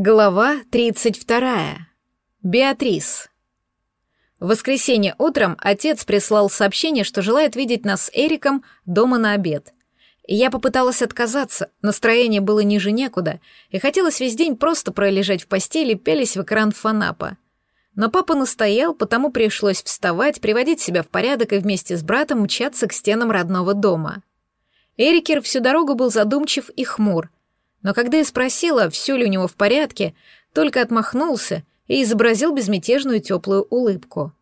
Глава 32. Беатрис. В воскресенье утром отец прислал сообщение, что желает видеть нас с Эриком дома на обед. Я попыталась отказаться, настроение было ниже некуда, и хотелось весь день просто пролежать в постели, пялись в экран фанапа. Но папа настоял, потому пришлось вставать, приводить себя в порядок и вместе с братом мчаться к стенам родного дома. Эрикер всю дорогу был задумчив и хмур — но когда я спросила, все ли у него в порядке, только отмахнулся и изобразил безмятежную теплую улыбку.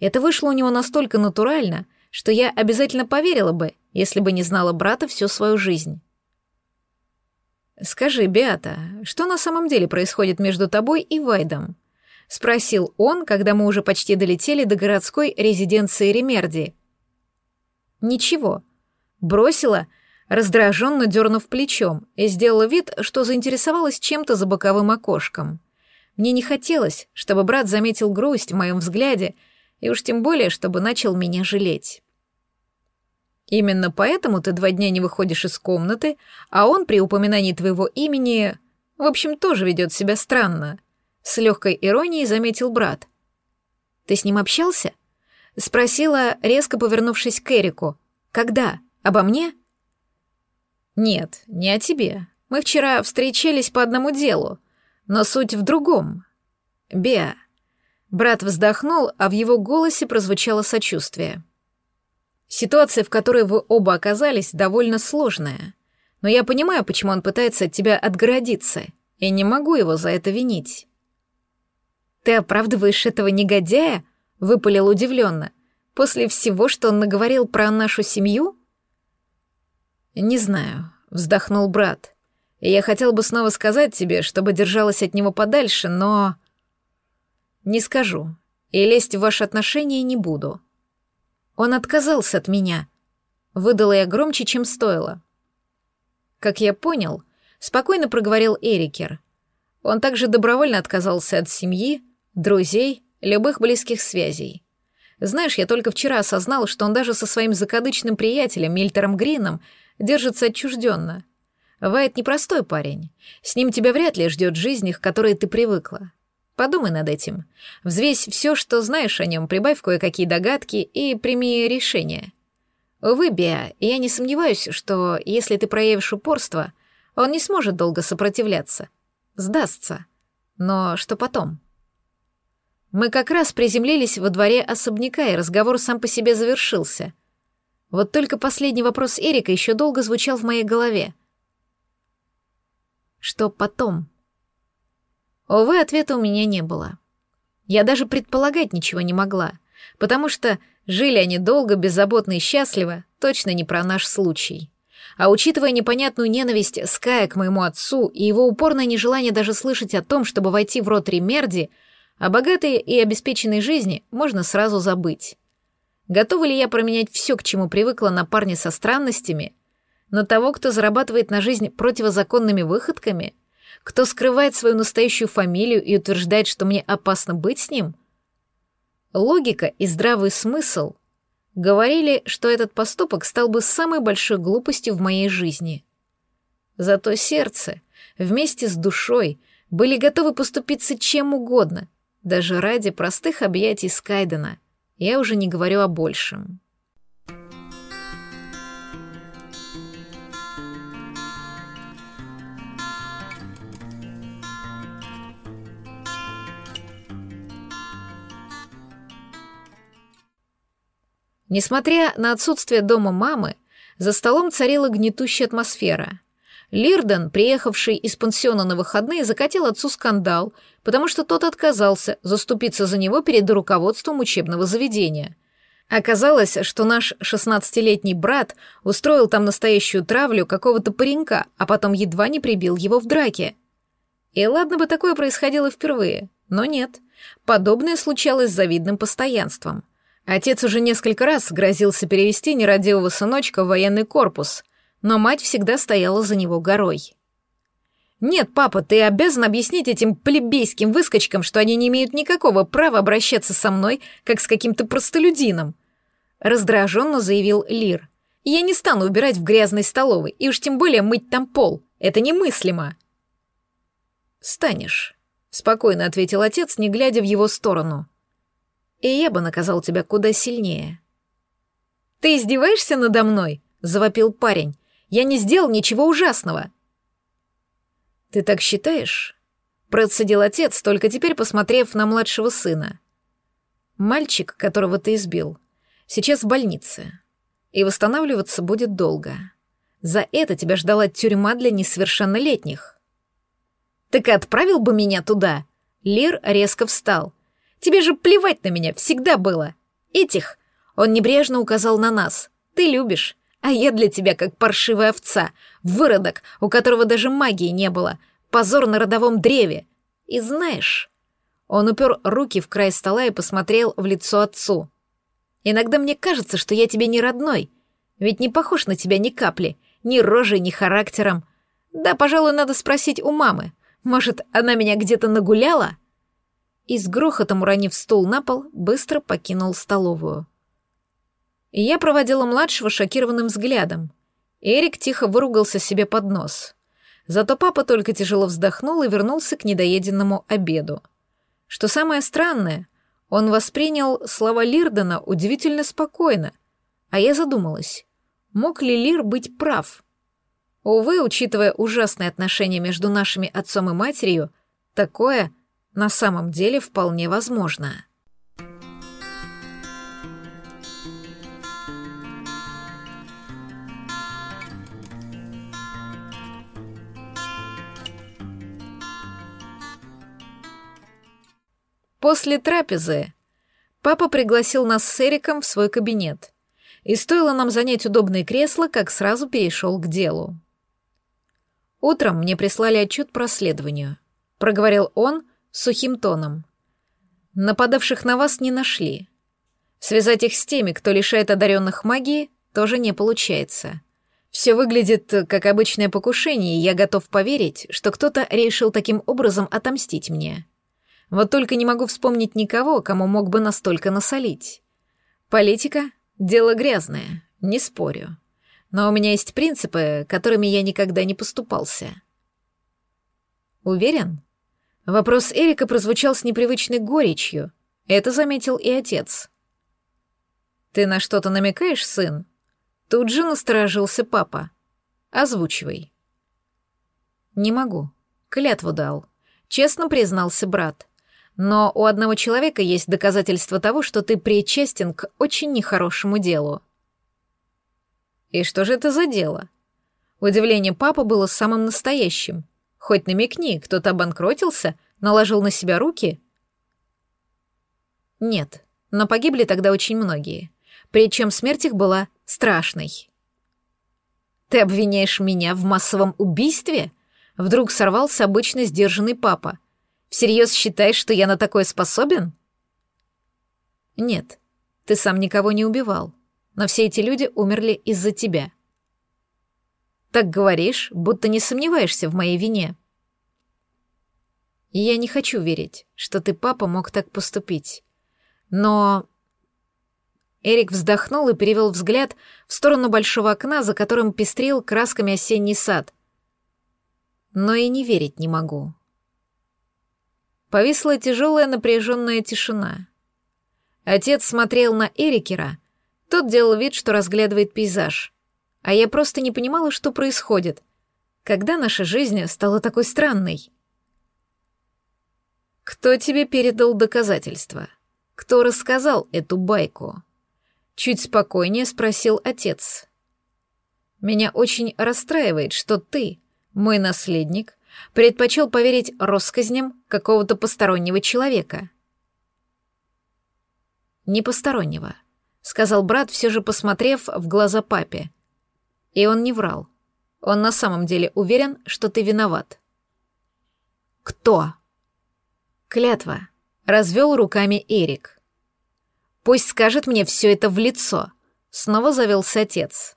Это вышло у него настолько натурально, что я обязательно поверила бы, если бы не знала брата всю свою жизнь. «Скажи, Беата, что на самом деле происходит между тобой и Вайдом?» — спросил он, когда мы уже почти долетели до городской резиденции Ремерди. «Ничего». Бросила, раздраженно дернув плечом, и сделала вид, что заинтересовалась чем-то за боковым окошком. Мне не хотелось, чтобы брат заметил грусть в моем взгляде, и уж тем более, чтобы начал меня жалеть. Именно поэтому ты два дня не выходишь из комнаты, а он при упоминании твоего имени, в общем, тоже ведет себя странно. С легкой иронией заметил брат. Ты с ним общался? Спросила, резко повернувшись к Эрику. Когда? Обо мне? «Нет, не о тебе. Мы вчера встречались по одному делу, но суть в другом. Беа». Брат вздохнул, а в его голосе прозвучало сочувствие. «Ситуация, в которой вы оба оказались, довольно сложная. Но я понимаю, почему он пытается от тебя отгородиться, и не могу его за это винить». «Ты оправдываешь этого негодяя?» — выпалил удивленно. «После всего, что он наговорил про нашу семью?» «Не знаю», — вздохнул брат. «Я хотел бы снова сказать тебе, чтобы держалась от него подальше, но...» «Не скажу, и лезть в ваши отношения не буду». Он отказался от меня. Выдала я громче, чем стоило. Как я понял, спокойно проговорил Эрикер. Он также добровольно отказался от семьи, друзей, любых близких связей. Знаешь, я только вчера осознал, что он даже со своим закадычным приятелем Мильтером Грином держится отчужденно. Вайт непростой парень. С ним тебя вряд ли ждет жизнь, к которой ты привыкла. Подумай над этим. Взвесь все, что знаешь о нем, прибавь кое-какие догадки и прими решение. Увы, Беа, я не сомневаюсь, что если ты проявишь упорство, он не сможет долго сопротивляться. Сдастся. Но что потом? Мы как раз приземлились во дворе особняка, и разговор сам по себе завершился. Вот только последний вопрос Эрика еще долго звучал в моей голове. Что потом? Увы, ответа у меня не было. Я даже предполагать ничего не могла, потому что жили они долго, беззаботно и счастливо, точно не про наш случай. А учитывая непонятную ненависть Ская к моему отцу и его упорное нежелание даже слышать о том, чтобы войти в рот Ремерди, о богатой и обеспеченной жизни можно сразу забыть. Готова ли я променять все, к чему привыкла на парня со странностями, на того, кто зарабатывает на жизнь противозаконными выходками, кто скрывает свою настоящую фамилию и утверждает, что мне опасно быть с ним? Логика и здравый смысл говорили, что этот поступок стал бы самой большой глупостью в моей жизни. Зато сердце вместе с душой были готовы поступиться чем угодно, даже ради простых объятий Скайдена — я уже не говорю о большем. Несмотря на отсутствие дома мамы, за столом царила гнетущая атмосфера. Лирден, приехавший из пансиона на выходные, закатил отцу скандал, потому что тот отказался заступиться за него перед руководством учебного заведения. Оказалось, что наш шестнадцатилетний брат устроил там настоящую травлю какого-то паренька, а потом едва не прибил его в драке. И ладно бы такое происходило впервые, но нет. Подобное случалось с завидным постоянством. Отец уже несколько раз грозился перевести нерадивого сыночка в военный корпус, но мать всегда стояла за него горой. «Нет, папа, ты обязан объяснить этим плебейским выскочкам, что они не имеют никакого права обращаться со мной, как с каким-то простолюдином», — раздраженно заявил Лир. «Я не стану убирать в грязной столовой, и уж тем более мыть там пол. Это немыслимо». Станешь, спокойно ответил отец, не глядя в его сторону. И я бы наказал тебя куда сильнее. Ты издеваешься надо мной? завопил парень. Я не сделал ничего ужасного. Ты так считаешь? Процедил отец, только теперь посмотрев на младшего сына. Мальчик, которого ты избил, сейчас в больнице, и восстанавливаться будет долго. За это тебя ждала тюрьма для несовершеннолетних. Так и отправил бы меня туда. Лир резко встал. Тебе же плевать на меня всегда было. Этих, он небрежно указал на нас. Ты любишь, а я для тебя как паршивая овца, выродок, у которого даже магии не было, позор на родовом древе. И знаешь, он упер руки в край стола и посмотрел в лицо отцу. «Иногда мне кажется, что я тебе не родной, ведь не похож на тебя ни капли, ни рожей, ни характером. Да, пожалуй, надо спросить у мамы. Может, она меня где-то нагуляла?» И с грохотом уронив стул на пол, быстро покинул столовую. И я проводила младшего шокированным взглядом. Эрик тихо выругался себе под нос. Зато папа только тяжело вздохнул и вернулся к недоеденному обеду. Что самое странное, он воспринял слова Лирдена удивительно спокойно, а я задумалась, мог ли Лир быть прав? Увы, учитывая ужасные отношения между нашими отцом и матерью, такое на самом деле вполне возможно. После трапезы папа пригласил нас с Эриком в свой кабинет. И стоило нам занять удобные кресла, как сразу перешел к делу. «Утром мне прислали отчет по расследованию», — проговорил он сухим тоном. «Нападавших на вас не нашли. Связать их с теми, кто лишает одаренных магии, тоже не получается. Все выглядит как обычное покушение, и я готов поверить, что кто-то решил таким образом отомстить мне. Вот только не могу вспомнить никого, кому мог бы настолько насолить. Политика — дело грязное, не спорю. Но у меня есть принципы, которыми я никогда не поступался. Уверен? Вопрос Эрика прозвучал с непривычной горечью. Это заметил и отец. «Ты на что-то намекаешь, сын?» Тут же насторожился папа. «Озвучивай». «Не могу. Клятву дал», — честно признался брат. Но у одного человека есть доказательство того, что ты причастен к очень нехорошему делу. И что же это за дело? Удивление папы было самым настоящим. Хоть намекни, кто-то обанкротился, наложил на себя руки? Нет, но погибли тогда очень многие. Причем смерть их была страшной. «Ты обвиняешь меня в массовом убийстве?» Вдруг сорвался обычно сдержанный папа — Всерьез считаешь, что я на такое способен? Нет, ты сам никого не убивал, но все эти люди умерли из-за тебя. Так говоришь, будто не сомневаешься в моей вине. я не хочу верить, что ты, папа, мог так поступить. Но... Эрик вздохнул и перевел взгляд в сторону большого окна, за которым пестрил красками осенний сад. Но и не верить не могу. Повисла тяжелая напряженная тишина. Отец смотрел на Эрикера, тот делал вид, что разглядывает пейзаж. А я просто не понимала, что происходит. Когда наша жизнь стала такой странной? Кто тебе передал доказательства? Кто рассказал эту байку? Чуть спокойнее спросил отец. Меня очень расстраивает, что ты, мой наследник, предпочел поверить россказням какого-то постороннего человека. «Не постороннего», — сказал брат, все же посмотрев в глаза папе. И он не врал. Он на самом деле уверен, что ты виноват. «Кто?» «Клятва», — развел руками Эрик. «Пусть скажет мне все это в лицо», — снова завелся отец.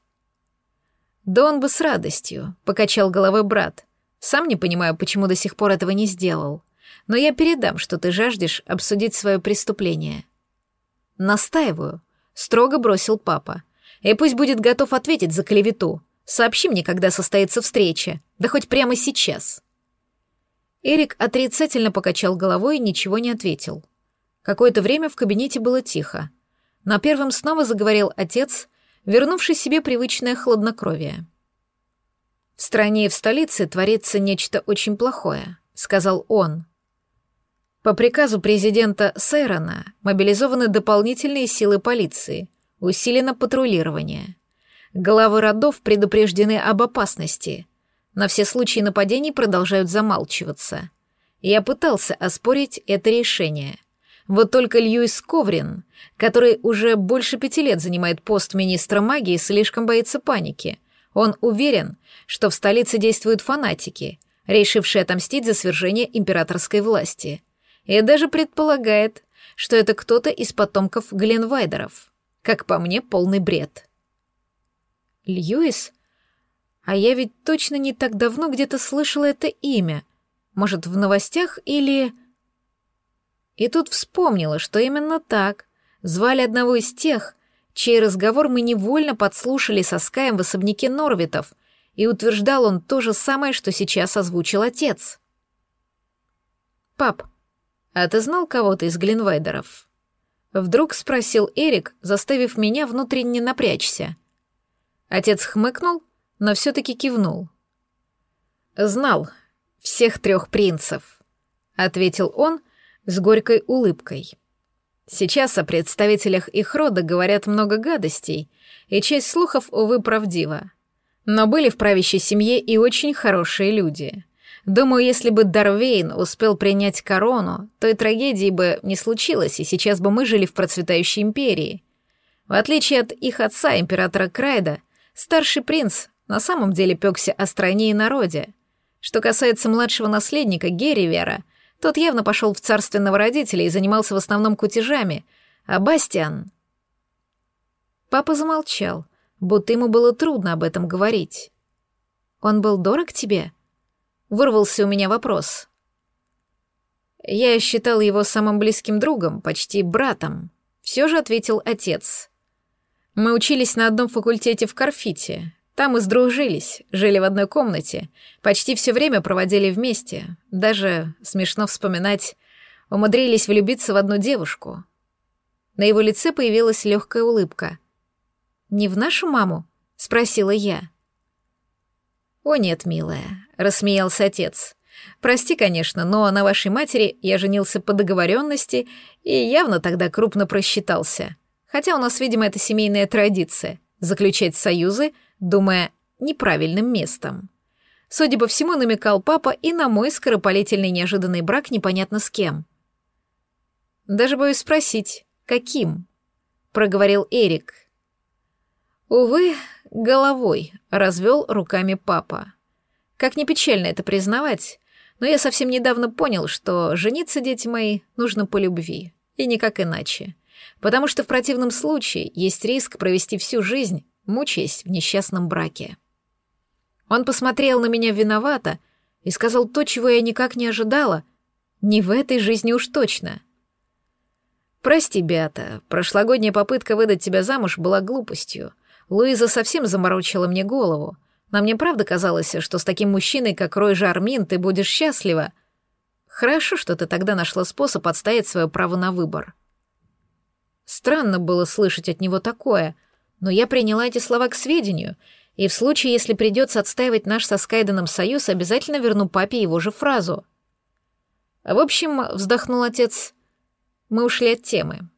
«Да он бы с радостью», — покачал головой брат. Сам не понимаю, почему до сих пор этого не сделал. Но я передам, что ты жаждешь обсудить свое преступление. Настаиваю, строго бросил папа. И пусть будет готов ответить за клевету. Сообщи мне, когда состоится встреча, да хоть прямо сейчас. Эрик отрицательно покачал головой и ничего не ответил. Какое-то время в кабинете было тихо. На первом снова заговорил отец, вернувший себе привычное хладнокровие. «В стране и в столице творится нечто очень плохое», — сказал он. По приказу президента Сейрона мобилизованы дополнительные силы полиции, усилено патрулирование. Главы родов предупреждены об опасности. На все случаи нападений продолжают замалчиваться. Я пытался оспорить это решение. Вот только Льюис Коврин, который уже больше пяти лет занимает пост министра магии, слишком боится паники. Он уверен, что в столице действуют фанатики, решившие отомстить за свержение императорской власти — и даже предполагает, что это кто-то из потомков Гленвайдеров. Как по мне, полный бред. Льюис? А я ведь точно не так давно где-то слышала это имя. Может, в новостях или... И тут вспомнила, что именно так. Звали одного из тех, чей разговор мы невольно подслушали со Скаем в особняке Норвитов, и утверждал он то же самое, что сейчас озвучил отец. «Пап, «А ты знал кого-то из Глинвайдеров?» Вдруг спросил Эрик, заставив меня внутренне напрячься. Отец хмыкнул, но все-таки кивнул. «Знал всех трех принцев», — ответил он с горькой улыбкой. «Сейчас о представителях их рода говорят много гадостей, и часть слухов, увы, правдива. Но были в правящей семье и очень хорошие люди. Думаю, если бы Дарвейн успел принять корону, то и трагедии бы не случилось, и сейчас бы мы жили в процветающей империи. В отличие от их отца, императора Крайда, старший принц на самом деле пёкся о стране и народе. Что касается младшего наследника Герривера, тот явно пошел в царственного родителя и занимался в основном кутежами, а Бастиан... Папа замолчал, будто ему было трудно об этом говорить. «Он был дорог тебе?» Вырвался у меня вопрос. Я считал его самым близким другом, почти братом. Все же ответил отец. Мы учились на одном факультете в Карфите. Там и сдружились, жили в одной комнате, почти все время проводили вместе. Даже, смешно вспоминать, умудрились влюбиться в одну девушку. На его лице появилась легкая улыбка. «Не в нашу маму?» — спросила я. «О нет, милая», — рассмеялся отец. «Прости, конечно, но на вашей матери я женился по договоренности и явно тогда крупно просчитался. Хотя у нас, видимо, это семейная традиция — заключать союзы, думая неправильным местом. Судя по всему, намекал папа и на мой скоропалительный неожиданный брак непонятно с кем. «Даже боюсь спросить, каким?» — проговорил Эрик. Увы, головой развел руками папа. Как не печально это признавать, но я совсем недавно понял, что жениться, дети мои, нужно по любви, и никак иначе. Потому что в противном случае есть риск провести всю жизнь, мучаясь в несчастном браке. Он посмотрел на меня виновато и сказал то, чего я никак не ожидала. Не в этой жизни уж точно. «Прости, Беата, прошлогодняя попытка выдать тебя замуж была глупостью. Луиза совсем заморочила мне голову. Но мне правда казалось, что с таким мужчиной, как Рой Жармин, ты будешь счастлива. Хорошо, что ты тогда нашла способ отстоять свое право на выбор. Странно было слышать от него такое, но я приняла эти слова к сведению, и в случае, если придется отстаивать наш со Скайденом союз, обязательно верну папе его же фразу. В общем, вздохнул отец, мы ушли от темы.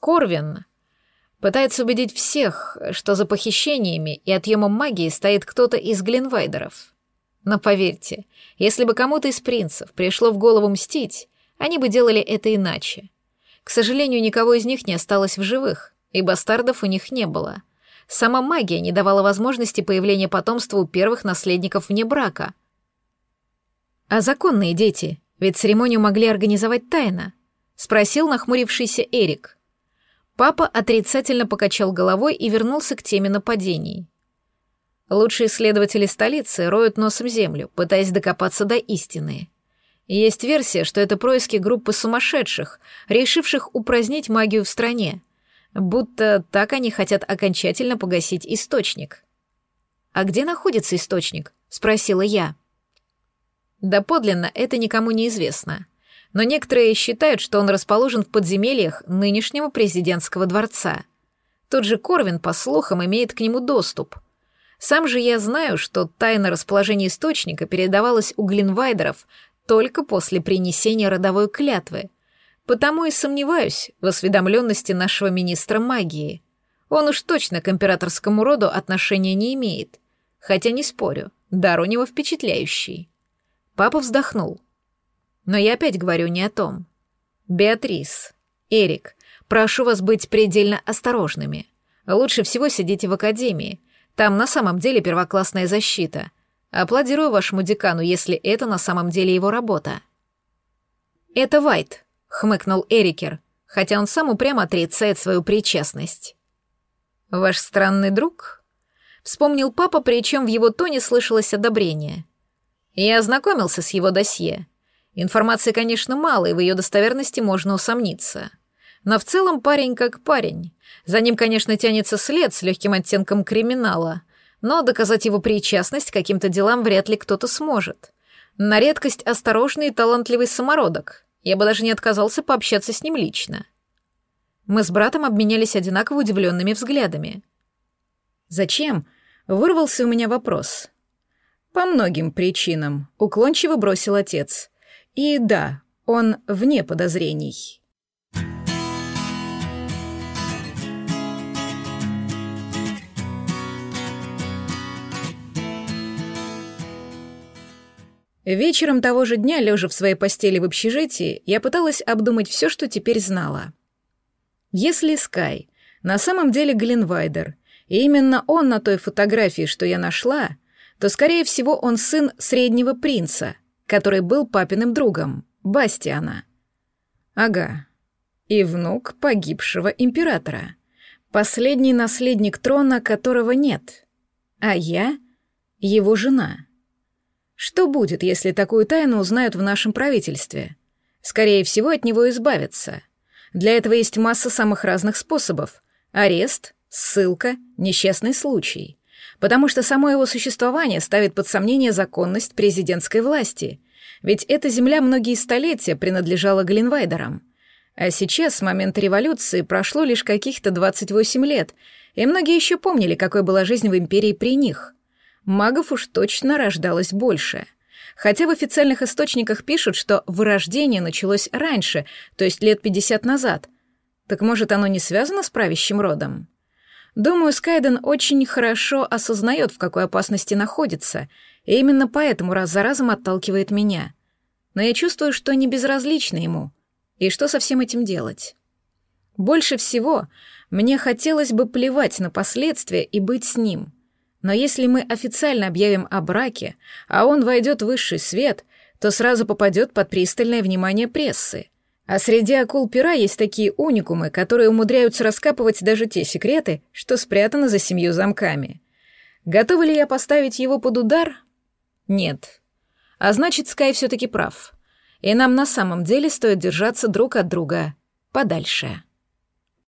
Корвин Пытается убедить всех, что за похищениями и отъемом магии стоит кто-то из Гленвайдеров. Но поверьте, если бы кому-то из принцев пришло в голову мстить, они бы делали это иначе. К сожалению, никого из них не осталось в живых, и бастардов у них не было. Сама магия не давала возможности появления потомства у первых наследников вне брака. А законные дети, ведь церемонию могли организовать тайно, спросил нахмурившийся Эрик — Папа отрицательно покачал головой и вернулся к теме нападений. Лучшие исследователи столицы роют носом землю, пытаясь докопаться до истины. Есть версия, что это происки группы сумасшедших, решивших упразднить магию в стране, будто так они хотят окончательно погасить источник. «А где находится источник?» — спросила я. Доподлинно это никому не известно. Но некоторые считают, что он расположен в подземельях нынешнего президентского дворца. Тот же Корвин, по слухам, имеет к нему доступ. Сам же я знаю, что тайна расположения источника передавалась у Глинвайдеров только после принесения родовой клятвы. Потому и сомневаюсь в осведомленности нашего министра магии. Он уж точно к императорскому роду отношения не имеет. Хотя не спорю, дар у него впечатляющий. Папа вздохнул. Но я опять говорю не о том. Беатрис, Эрик, прошу вас быть предельно осторожными. Лучше всего сидите в академии. Там на самом деле первоклассная защита. Аплодирую вашему декану, если это на самом деле его работа. Это Вайт, хмыкнул Эрикер, хотя он сам упрямо отрицает свою причастность. Ваш странный друг? Вспомнил папа, причем в его тоне слышалось одобрение. Я ознакомился с его досье. Информации, конечно, мало, и в ее достоверности можно усомниться. Но в целом парень как парень. За ним, конечно, тянется след с легким оттенком криминала, но доказать его причастность к каким-то делам вряд ли кто-то сможет. На редкость осторожный и талантливый самородок. Я бы даже не отказался пообщаться с ним лично. Мы с братом обменялись одинаково удивленными взглядами. «Зачем?» — вырвался у меня вопрос. «По многим причинам», — уклончиво бросил отец. «И да, он вне подозрений». Вечером того же дня, лежа в своей постели в общежитии, я пыталась обдумать все, что теперь знала. Если Скай на самом деле Глинвайдер, и именно он на той фотографии, что я нашла, то, скорее всего, он сын среднего принца, который был папиным другом, Бастиана. Ага. И внук погибшего императора. Последний наследник трона, которого нет. А я — его жена. Что будет, если такую тайну узнают в нашем правительстве? Скорее всего, от него избавятся. Для этого есть масса самых разных способов. Арест, ссылка, несчастный случай потому что само его существование ставит под сомнение законность президентской власти, ведь эта земля многие столетия принадлежала Глинвайдерам. А сейчас, с момента революции, прошло лишь каких-то 28 лет, и многие еще помнили, какой была жизнь в империи при них. Магов уж точно рождалось больше. Хотя в официальных источниках пишут, что вырождение началось раньше, то есть лет 50 назад. Так может, оно не связано с правящим родом? Думаю, Скайден очень хорошо осознает, в какой опасности находится, и именно поэтому раз за разом отталкивает меня. Но я чувствую, что не безразлично ему. И что со всем этим делать? Больше всего мне хотелось бы плевать на последствия и быть с ним. Но если мы официально объявим о браке, а он войдет в высший свет, то сразу попадет под пристальное внимание прессы. А среди акул пера есть такие уникумы, которые умудряются раскапывать даже те секреты, что спрятаны за семью замками. Готова ли я поставить его под удар? Нет. А значит, Скай все-таки прав. И нам на самом деле стоит держаться друг от друга подальше.